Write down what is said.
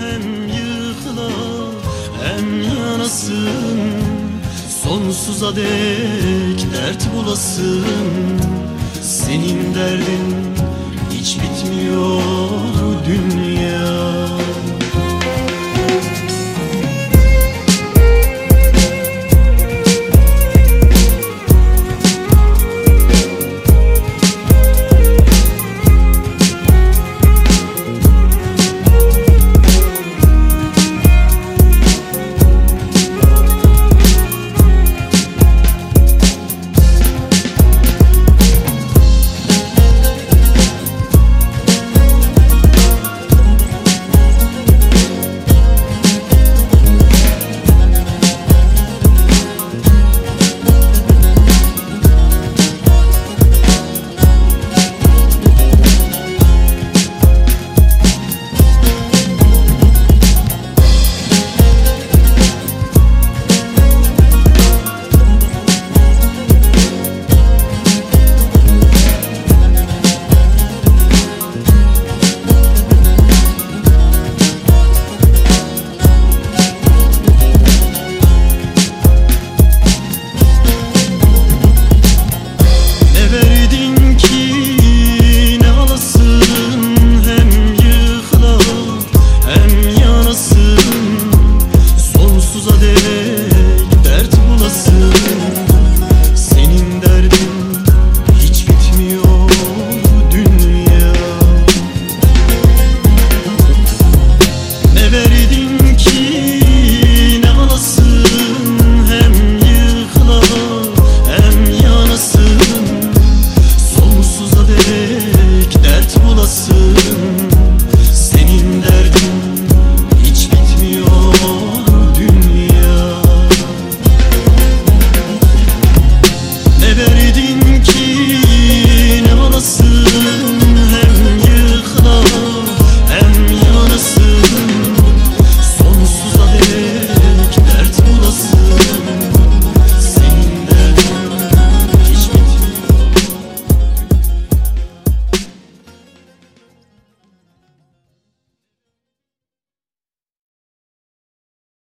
hem yıkıla hem yanasın. Sonsuza dek dert bulasın. Senin derdin hiç bitmiyor dünya.